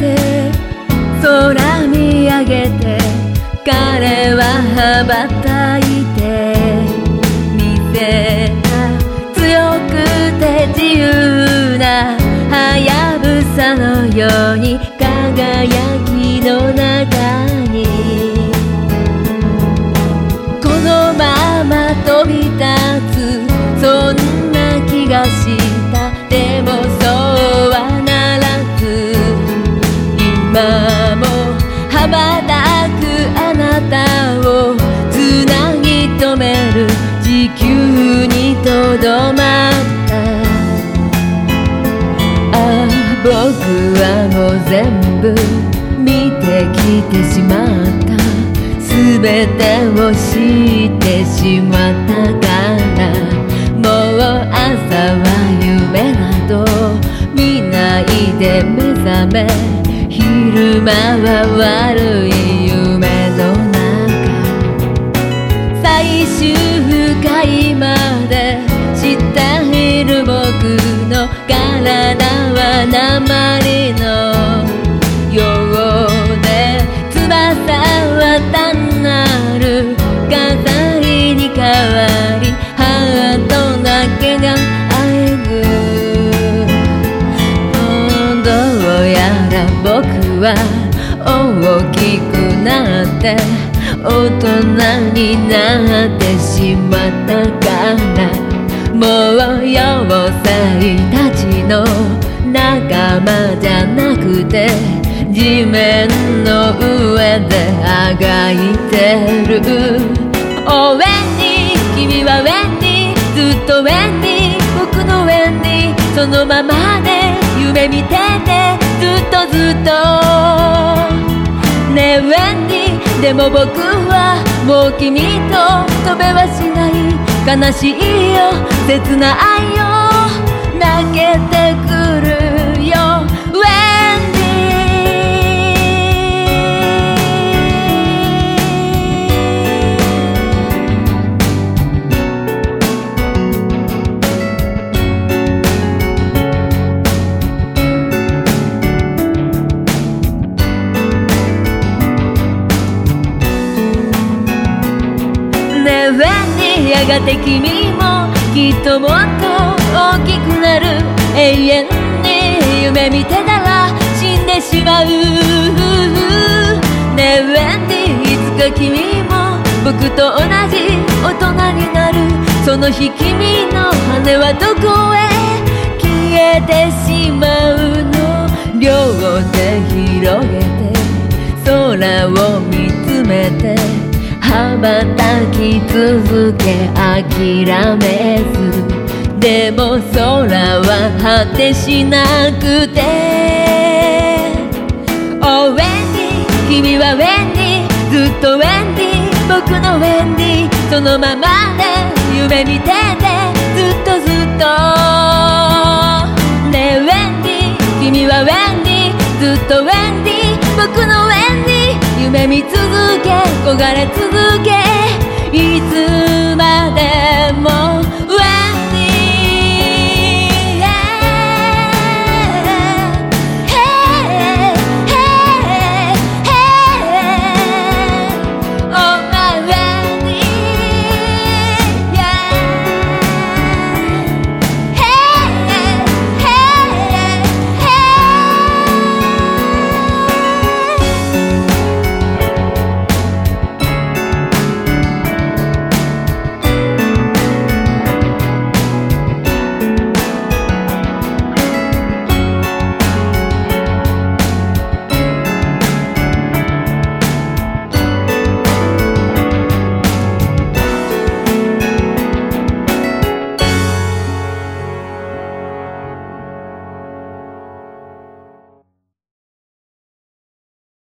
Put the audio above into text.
て空見上げて彼は羽ばたいて見せた強くて自由なはやぶさのように輝きの中ふにとどまった。ああ僕はもう全部見てきてしまった。全てを知ってしまったから。もう朝は夢など見ないで目覚め。昼間は悪い夢の中。最終は大きくなって大人になってしまったからもう妖精たちの仲間じゃなくて地面の上であがいてる応援に君は上にずっと上に僕の上にそのままで夢見ててとずっとねえウェンディでも僕はもう君と飛べはしない悲しいよ切ないよて君もきっともっと大きくなる永遠に夢見てたら死んでしまう。ねえウェンディいつか君も僕と同じ大人になる。その日君の羽はどこへ？消えてしまうの。両手広げて空を見つめて。羽ばたき続け諦めずでも空は果てしなくて。おウェンディ君はウェンディずっとウェンディ僕のウェンディそのままで夢見ててずっとずっと。ねえウェンディ君はウェンディずっとウェンディ僕のウェンディ夢見続け焦がれ続けいつ